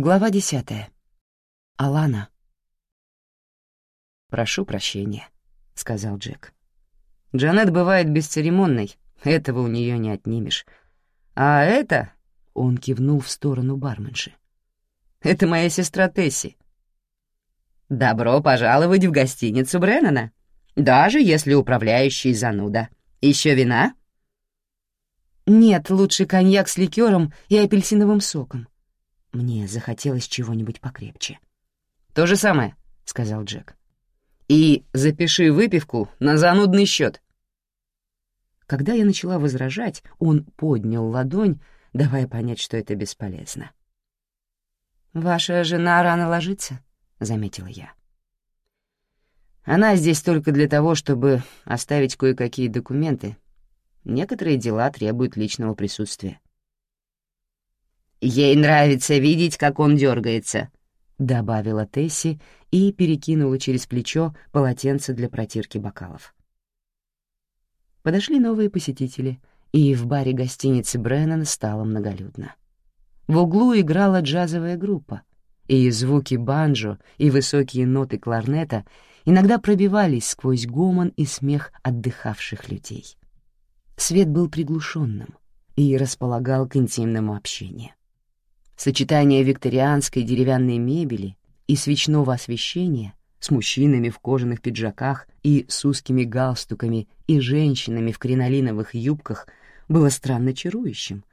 Глава десятая. Алана. «Прошу прощения», — сказал Джек. «Джанет бывает бесцеремонной, этого у нее не отнимешь. А это...» — он кивнул в сторону барменши. «Это моя сестра Тесси». «Добро пожаловать в гостиницу Бреннана, даже если управляющий зануда. Еще вина?» «Нет, лучше коньяк с ликером и апельсиновым соком». Мне захотелось чего-нибудь покрепче. «То же самое», — сказал Джек. «И запиши выпивку на занудный счет. Когда я начала возражать, он поднял ладонь, давая понять, что это бесполезно. «Ваша жена рано ложится», — заметила я. «Она здесь только для того, чтобы оставить кое-какие документы, Некоторые дела требуют личного присутствия. «Ей нравится видеть, как он дергается», — добавила Тесси и перекинула через плечо полотенце для протирки бокалов. Подошли новые посетители, и в баре гостиницы Бреннан стало многолюдно. В углу играла джазовая группа, и звуки банджо и высокие ноты кларнета иногда пробивались сквозь гомон и смех отдыхавших людей. Свет был приглушенным и располагал к интимному общению. Сочетание викторианской деревянной мебели и свечного освещения с мужчинами в кожаных пиджаках и с узкими галстуками и женщинами в кринолиновых юбках было странно чарующим,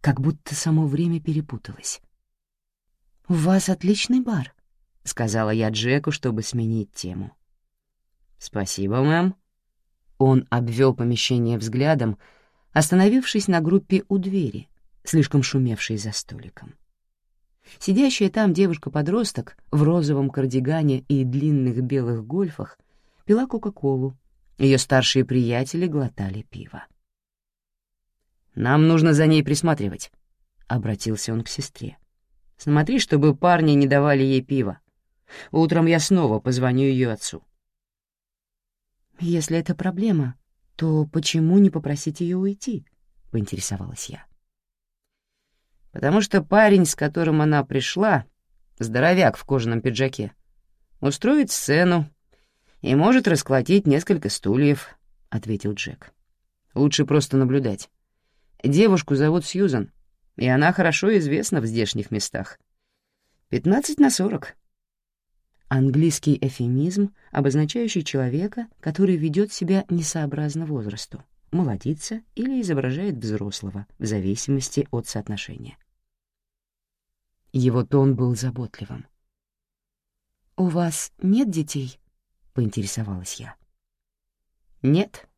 как будто само время перепуталось. «У вас отличный бар», — сказала я Джеку, чтобы сменить тему. «Спасибо, мэм», он обвел помещение взглядом, остановившись на группе у двери, слишком шумевшей за столиком. Сидящая там девушка-подросток в розовом кардигане и длинных белых гольфах пила Кока-Колу, ее старшие приятели глотали пиво. «Нам нужно за ней присматривать», — обратился он к сестре. «Смотри, чтобы парни не давали ей пива. Утром я снова позвоню ее отцу». «Если это проблема, то почему не попросить ее уйти?» — поинтересовалась я. «Потому что парень, с которым она пришла, здоровяк в кожаном пиджаке, устроит сцену и может расколотить несколько стульев», — ответил Джек. «Лучше просто наблюдать. Девушку зовут Сьюзан, и она хорошо известна в здешних местах. Пятнадцать на сорок. Английский эфемизм, обозначающий человека, который ведет себя несообразно возрасту, молодится или изображает взрослого, в зависимости от соотношения. Его тон был заботливым. «У вас нет детей?» — поинтересовалась я. «Нет.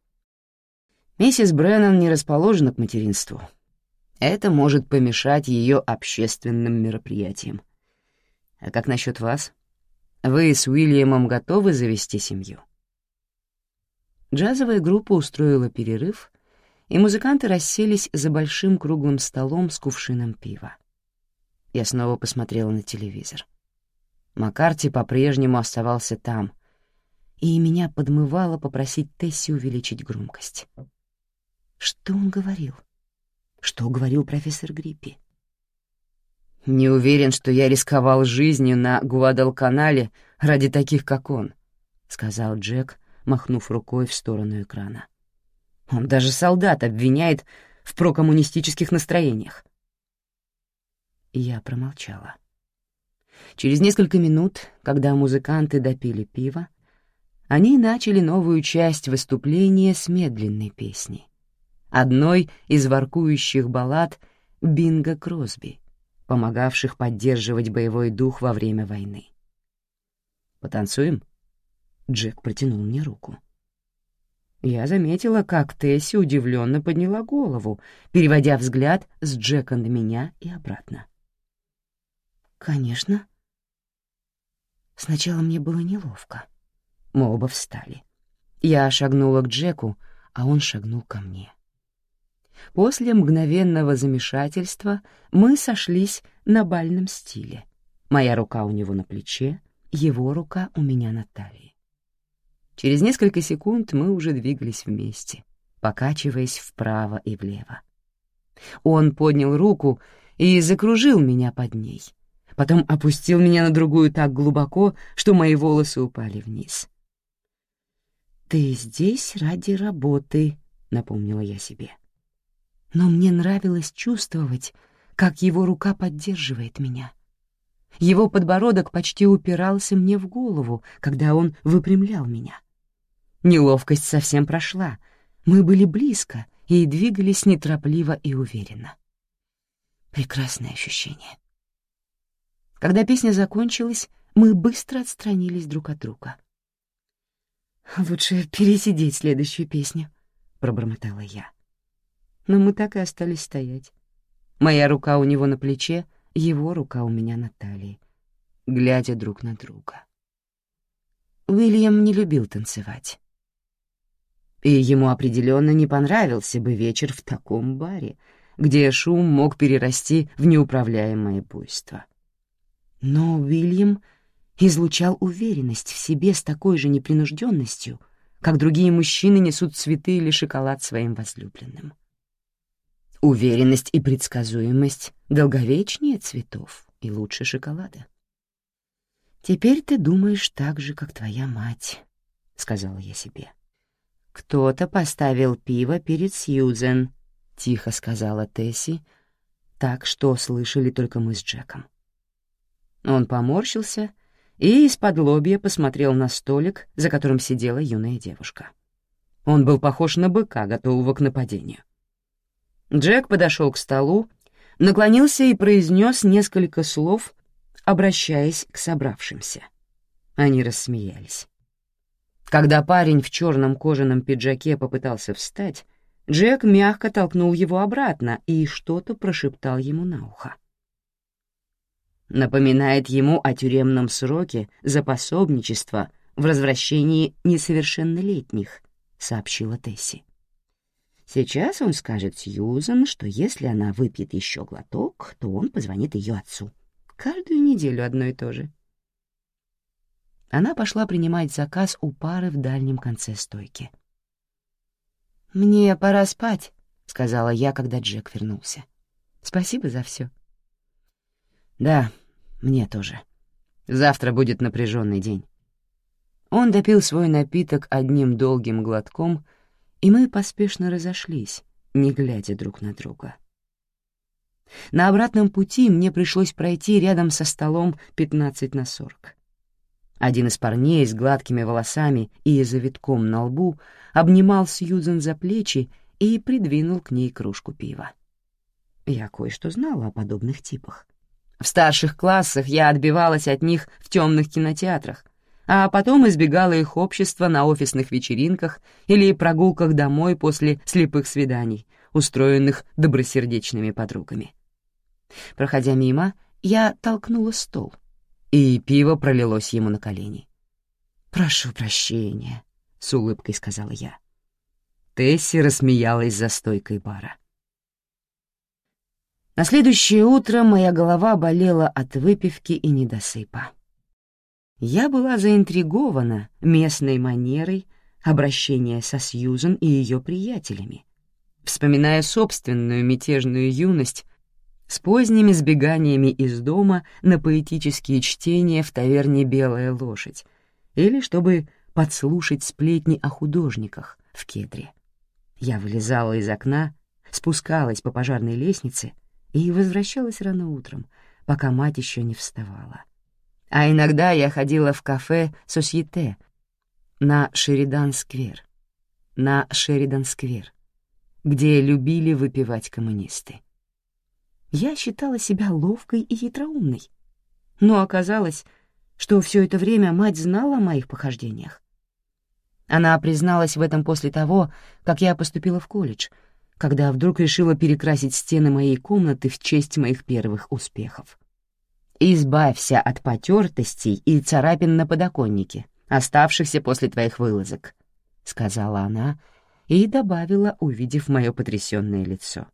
Миссис Бреннан не расположена к материнству. Это может помешать ее общественным мероприятиям. А как насчет вас?» Вы с Уильямом готовы завести семью?» Джазовая группа устроила перерыв, и музыканты расселись за большим круглым столом с кувшином пива. Я снова посмотрела на телевизор. Маккарти по-прежнему оставался там, и меня подмывало попросить Тесси увеличить громкость. Что он говорил? Что говорил профессор Гриппи? Не уверен, что я рисковал жизнью на Гуадалканале ради таких, как он, — сказал Джек, махнув рукой в сторону экрана. Он даже солдат обвиняет в прокоммунистических настроениях. Я промолчала. Через несколько минут, когда музыканты допили пиво, они начали новую часть выступления с медленной песней, одной из воркующих баллад Бинга Кросби — помогавших поддерживать боевой дух во время войны. «Потанцуем?» Джек протянул мне руку. Я заметила, как Тесси удивленно подняла голову, переводя взгляд с Джека на меня и обратно. «Конечно». Сначала мне было неловко. Мы оба встали. Я шагнула к Джеку, а он шагнул ко мне. После мгновенного замешательства мы сошлись на бальном стиле. Моя рука у него на плече, его рука у меня на талии. Через несколько секунд мы уже двигались вместе, покачиваясь вправо и влево. Он поднял руку и закружил меня под ней, потом опустил меня на другую так глубоко, что мои волосы упали вниз. «Ты здесь ради работы», — напомнила я себе. Но мне нравилось чувствовать, как его рука поддерживает меня. Его подбородок почти упирался мне в голову, когда он выпрямлял меня. Неловкость совсем прошла. Мы были близко и двигались неторопливо и уверенно. Прекрасное ощущение. Когда песня закончилась, мы быстро отстранились друг от друга. «Лучше пересидеть следующую песню», — пробормотала я. Но мы так и остались стоять. Моя рука у него на плече, его рука у меня на талии, глядя друг на друга. Уильям не любил танцевать. И ему определенно не понравился бы вечер в таком баре, где шум мог перерасти в неуправляемое буйство. Но Уильям излучал уверенность в себе с такой же непринужденностью, как другие мужчины несут цветы или шоколад своим возлюбленным. Уверенность и предсказуемость долговечнее цветов и лучше шоколада. «Теперь ты думаешь так же, как твоя мать», — сказала я себе. «Кто-то поставил пиво перед Сьюзен», — тихо сказала Тесси, так что слышали только мы с Джеком. Он поморщился и из-под лобья посмотрел на столик, за которым сидела юная девушка. Он был похож на быка, готового к нападению. Джек подошел к столу, наклонился и произнес несколько слов, обращаясь к собравшимся. Они рассмеялись. Когда парень в черном кожаном пиджаке попытался встать, Джек мягко толкнул его обратно и что-то прошептал ему на ухо. Напоминает ему о тюремном сроке за пособничество в развращении несовершеннолетних, сообщила Тесси. Сейчас он скажет Сьюзан, что если она выпьет еще глоток, то он позвонит ее отцу. Каждую неделю одно и то же. Она пошла принимать заказ у пары в дальнем конце стойки. «Мне пора спать», — сказала я, когда Джек вернулся. «Спасибо за все. «Да, мне тоже. Завтра будет напряженный день». Он допил свой напиток одним долгим глотком, и мы поспешно разошлись, не глядя друг на друга. На обратном пути мне пришлось пройти рядом со столом 15 на 40. Один из парней с гладкими волосами и завитком на лбу обнимал Сьюзен за плечи и придвинул к ней кружку пива. Я кое-что знала о подобных типах. В старших классах я отбивалась от них в темных кинотеатрах, а потом избегала их общества на офисных вечеринках или прогулках домой после слепых свиданий, устроенных добросердечными подругами. Проходя мимо, я толкнула стол — и пиво пролилось ему на колени. «Прошу прощения», — с улыбкой сказала я. Тесси рассмеялась за стойкой бара. На следующее утро моя голова болела от выпивки и недосыпа. Я была заинтригована местной манерой обращения со Сьюзен и ее приятелями, вспоминая собственную мятежную юность с поздними сбеганиями из дома на поэтические чтения в таверне «Белая лошадь» или чтобы подслушать сплетни о художниках в кедре. Я вылезала из окна, спускалась по пожарной лестнице и возвращалась рано утром, пока мать еще не вставала. А иногда я ходила в кафе «Сосьете» на Шеридан-сквер, на Шеридан-сквер, где любили выпивать коммунисты. Я считала себя ловкой и хитроумной. Но оказалось, что все это время мать знала о моих похождениях. Она призналась в этом после того, как я поступила в колледж, когда вдруг решила перекрасить стены моей комнаты в честь моих первых успехов. «Избавься от потертостей и царапин на подоконнике, оставшихся после твоих вылазок», — сказала она и добавила, увидев мое потрясенное лицо.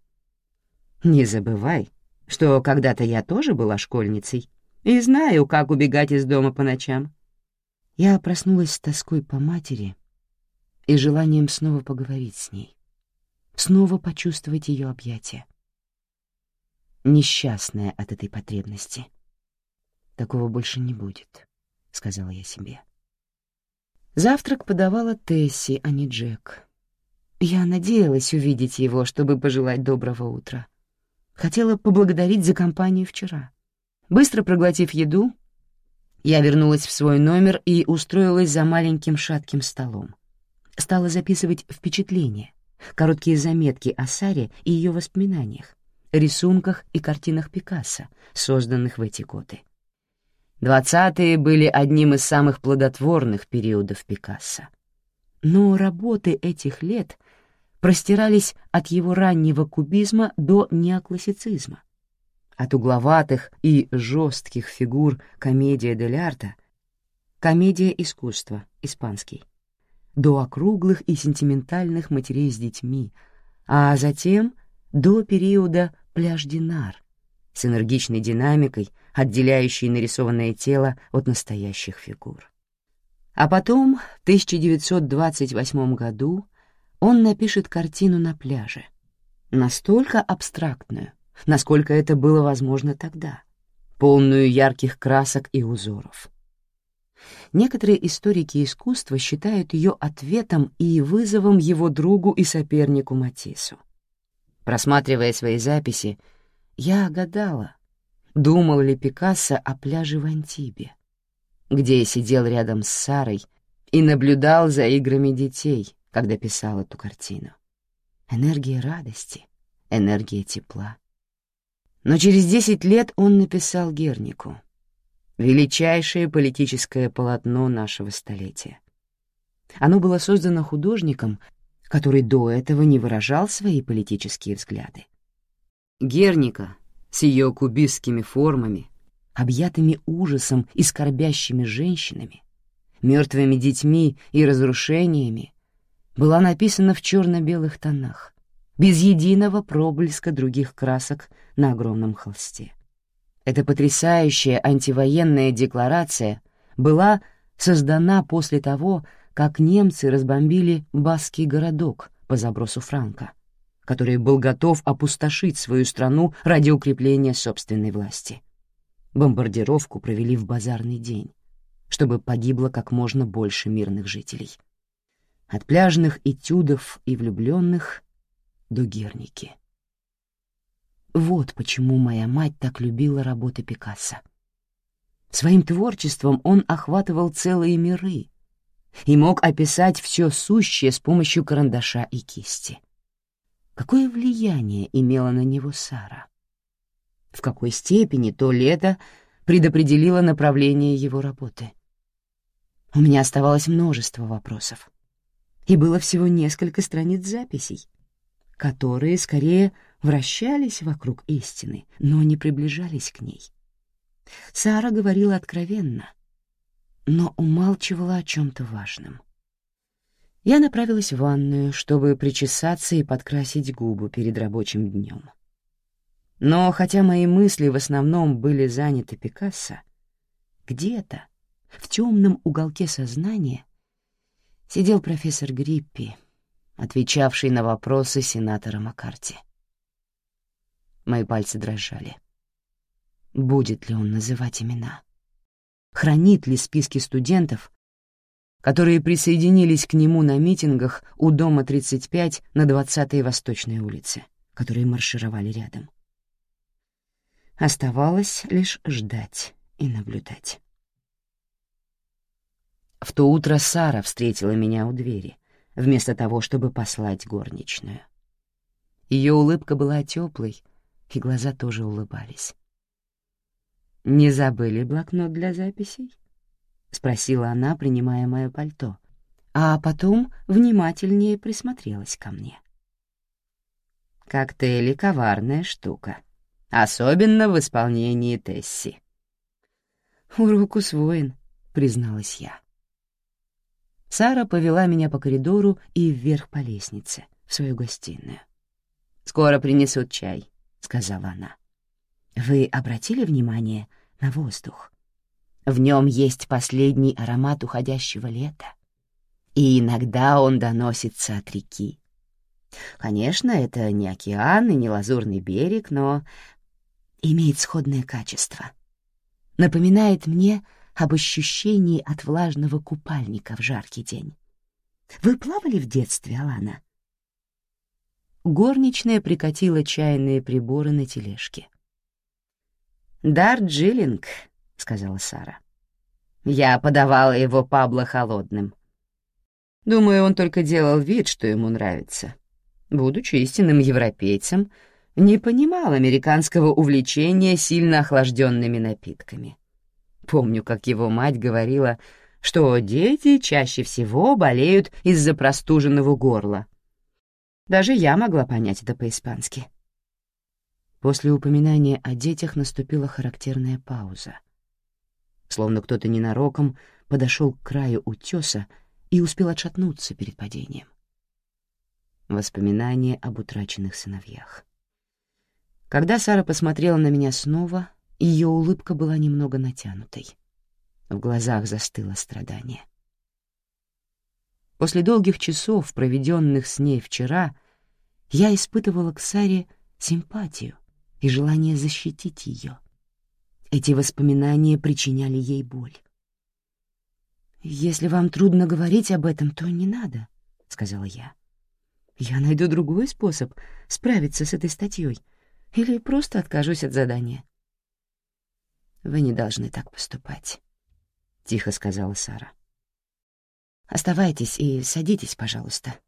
Не забывай, что когда-то я тоже была школьницей и знаю, как убегать из дома по ночам. Я проснулась с тоской по матери и желанием снова поговорить с ней, снова почувствовать ее объятия. Несчастная от этой потребности. Такого больше не будет», — сказала я себе. Завтрак подавала Тесси, а не Джек. Я надеялась увидеть его, чтобы пожелать доброго утра. Хотела поблагодарить за компанию вчера. Быстро проглотив еду, я вернулась в свой номер и устроилась за маленьким шатким столом. Стала записывать впечатления, короткие заметки о Саре и ее воспоминаниях, рисунках и картинах Пикассо, созданных в эти годы. Двадцатые были одним из самых плодотворных периодов Пикассо. Но работы этих лет простирались от его раннего кубизма до неоклассицизма. От угловатых и жестких фигур комедия дель арта, комедия искусства, испанский, до округлых и сентиментальных матерей с детьми, а затем до периода пляж-динар с энергичной динамикой, отделяющей нарисованное тело от настоящих фигур. А потом, в 1928 году, он напишет картину на пляже, настолько абстрактную, насколько это было возможно тогда, полную ярких красок и узоров. Некоторые историки искусства считают ее ответом и вызовом его другу и сопернику Матису. Просматривая свои записи, я гадала, думал ли Пикассо о пляже в Антибе, где я сидел рядом с Сарой и наблюдал за играми детей, когда писал эту картину. Энергия радости, энергия тепла. Но через десять лет он написал Гернику, величайшее политическое полотно нашего столетия. Оно было создано художником, который до этого не выражал свои политические взгляды. Герника с ее кубистскими формами, объятыми ужасом и скорбящими женщинами, мертвыми детьми и разрушениями, была написана в черно-белых тонах, без единого проблеска других красок на огромном холсте. Эта потрясающая антивоенная декларация была создана после того, как немцы разбомбили Басский городок по забросу Франка, который был готов опустошить свою страну ради укрепления собственной власти. Бомбардировку провели в базарный день, чтобы погибло как можно больше мирных жителей. От пляжных этюдов и влюбленных до Герники. Вот почему моя мать так любила работы Пикассо. Своим творчеством он охватывал целые миры, и мог описать все сущее с помощью карандаша и кисти. Какое влияние имела на него Сара? В какой степени то лето предопределило направление его работы? У меня оставалось множество вопросов. И было всего несколько страниц записей, которые скорее вращались вокруг истины, но не приближались к ней. Сара говорила откровенно, но умалчивала о чем-то важном. Я направилась в ванную, чтобы причесаться и подкрасить губы перед рабочим днем. Но хотя мои мысли в основном были заняты Пикассо, где-то, в темном уголке сознания, сидел профессор Гриппи, отвечавший на вопросы сенатора Маккарти. Мои пальцы дрожали. Будет ли он называть имена? хранит ли списки студентов, которые присоединились к нему на митингах у дома 35 на 20-й Восточной улице, которые маршировали рядом. Оставалось лишь ждать и наблюдать. В то утро Сара встретила меня у двери, вместо того, чтобы послать горничную. Ее улыбка была теплой, и глаза тоже улыбались. «Не забыли блокнот для записей?» — спросила она, принимая мое пальто, а потом внимательнее присмотрелась ко мне. «Коктейли — коварная штука, особенно в исполнении Тесси». «Урок усвоен», — призналась я. Сара повела меня по коридору и вверх по лестнице, в свою гостиную. «Скоро принесут чай», — сказала она. «Вы обратили внимание на воздух? В нем есть последний аромат уходящего лета, и иногда он доносится от реки. Конечно, это не океан и не лазурный берег, но имеет сходное качество. напоминает мне об ощущении от влажного купальника в жаркий день. Вы плавали в детстве, Алана? Горничная прикатила чайные приборы на тележке. «Дарджилинг», — сказала Сара. «Я подавала его Пабло холодным. Думаю, он только делал вид, что ему нравится. Будучи истинным европейцем, не понимал американского увлечения сильно охлажденными напитками. Помню, как его мать говорила, что дети чаще всего болеют из-за простуженного горла. Даже я могла понять это по-испански. После упоминания о детях наступила характерная пауза. Словно кто-то ненароком подошел к краю утеса и успел отшатнуться перед падением. Воспоминания об утраченных сыновьях. Когда Сара посмотрела на меня снова, ее улыбка была немного натянутой. В глазах застыло страдание. После долгих часов, проведенных с ней вчера, я испытывала к Саре симпатию и желание защитить ее. Эти воспоминания причиняли ей боль. «Если вам трудно говорить об этом, то не надо», — сказала я. «Я найду другой способ справиться с этой статьей или просто откажусь от задания». «Вы не должны так поступать», — тихо сказала Сара. «Оставайтесь и садитесь, пожалуйста.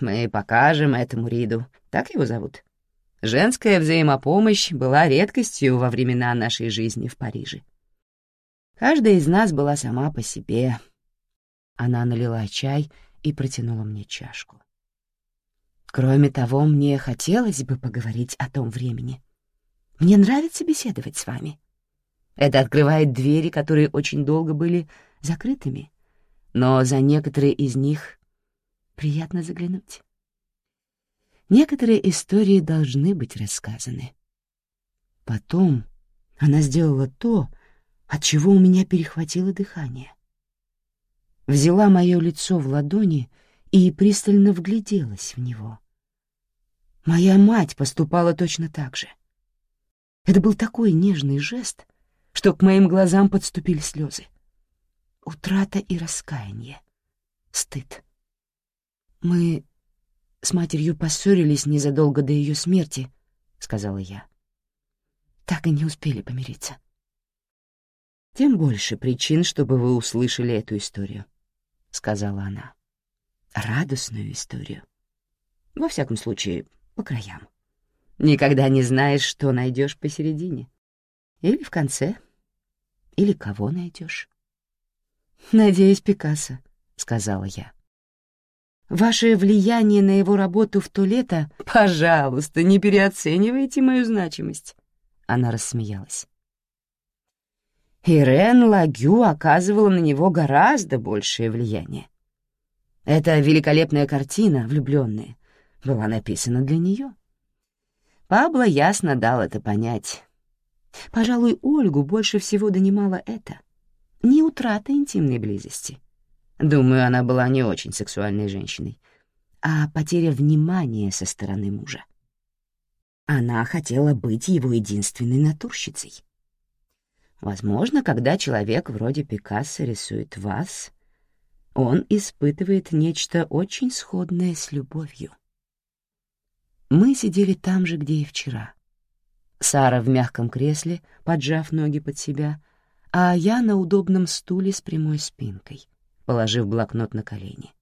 Мы покажем этому Риду, так его зовут. Женская взаимопомощь была редкостью во времена нашей жизни в Париже. Каждая из нас была сама по себе. Она налила чай и протянула мне чашку. Кроме того, мне хотелось бы поговорить о том времени. Мне нравится беседовать с вами. Это открывает двери, которые очень долго были закрытыми, но за некоторые из них приятно заглянуть. Некоторые истории должны быть рассказаны. Потом она сделала то, от чего у меня перехватило дыхание. Взяла мое лицо в ладони и пристально вгляделась в него. Моя мать поступала точно так же. Это был такой нежный жест, что к моим глазам подступили слезы. Утрата и раскаяние. Стыд. Мы с матерью поссорились незадолго до ее смерти, — сказала я. Так и не успели помириться. «Тем больше причин, чтобы вы услышали эту историю», — сказала она. «Радостную историю. Во всяком случае, по краям. Никогда не знаешь, что найдешь посередине. Или в конце. Или кого найдешь. «Надеюсь, Пикассо», — сказала я. «Ваше влияние на его работу в то лето... Пожалуйста, не переоценивайте мою значимость». Она рассмеялась. Ирен Лагю оказывала на него гораздо большее влияние. Эта великолепная картина «Влюбленные» была написана для нее. Пабло ясно дал это понять. Пожалуй, Ольгу больше всего донимало это. Не утрата интимной близости. Думаю, она была не очень сексуальной женщиной, а потеря внимания со стороны мужа. Она хотела быть его единственной натурщицей. Возможно, когда человек вроде Пикассо рисует вас, он испытывает нечто очень сходное с любовью. Мы сидели там же, где и вчера. Сара в мягком кресле, поджав ноги под себя, а я на удобном стуле с прямой спинкой, положив блокнот на колени.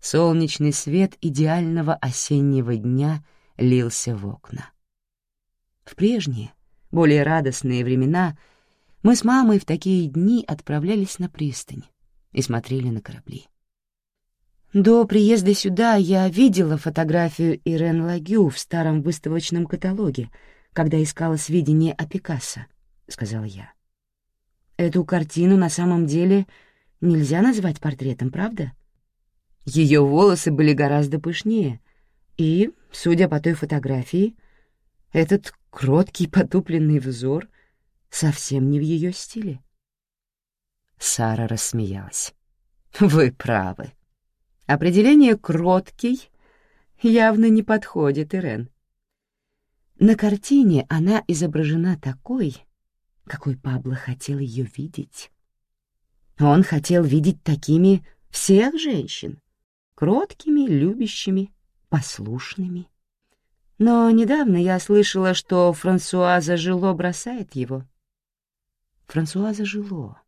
Солнечный свет идеального осеннего дня лился в окна. В прежние, более радостные времена мы с мамой в такие дни отправлялись на пристань и смотрели на корабли. До приезда сюда я видела фотографию Ирен Лагю в старом выставочном каталоге, когда искала сведения о Пикассо, — сказала я. Эту картину на самом деле нельзя назвать портретом, правда? Ее волосы были гораздо пышнее, и, судя по той фотографии, этот кроткий потупленный взор совсем не в ее стиле. Сара рассмеялась. «Вы правы. Определение «кроткий» явно не подходит, Ирен. На картине она изображена такой, какой Пабло хотел ее видеть. Он хотел видеть такими всех женщин, кроткими, любящими, послушными. Но недавно я слышала, что Франсуаза Жило бросает его. Франсуаза Жило.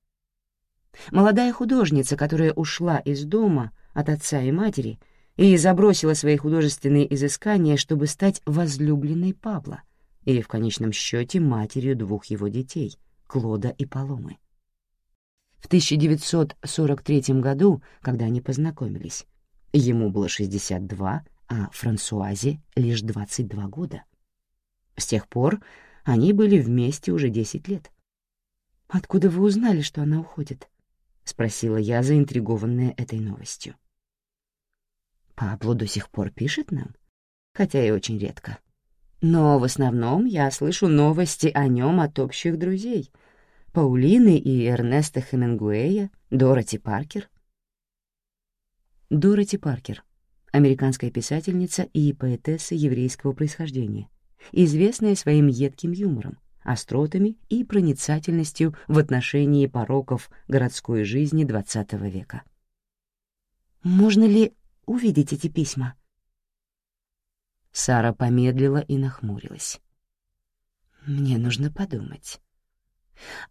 Молодая художница, которая ушла из дома от отца и матери и забросила свои художественные изыскания, чтобы стать возлюбленной Павла и, в конечном счете, матерью двух его детей, Клода и Паломы. В 1943 году, когда они познакомились, ему было 62, а Франсуазе — лишь 22 года. С тех пор они были вместе уже 10 лет. «Откуда вы узнали, что она уходит?» — спросила я, заинтригованная этой новостью. «Пабло до сих пор пишет нам, хотя и очень редко. Но в основном я слышу новости о нем от общих друзей — Паулины и Эрнеста Хемингуэя, Дороти Паркер. Дороти Паркер — американская писательница и поэтесса еврейского происхождения, известная своим едким юмором, остротами и проницательностью в отношении пороков городской жизни XX века. «Можно ли увидеть эти письма?» Сара помедлила и нахмурилась. «Мне нужно подумать.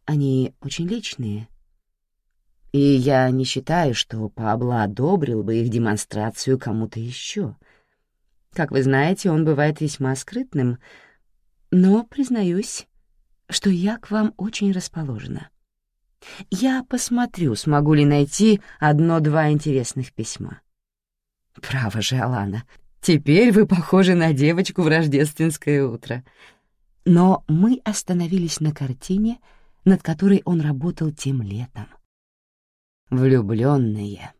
Они очень личные. И я не считаю, что Пабло одобрил бы их демонстрацию кому-то еще. Как вы знаете, он бывает весьма скрытным, но, признаюсь, что я к вам очень расположена. Я посмотрю, смогу ли найти одно-два интересных письма. Право же, Алана, теперь вы похожи на девочку в рождественское утро. Но мы остановились на картине — над которой он работал тем летом. Влюбленные.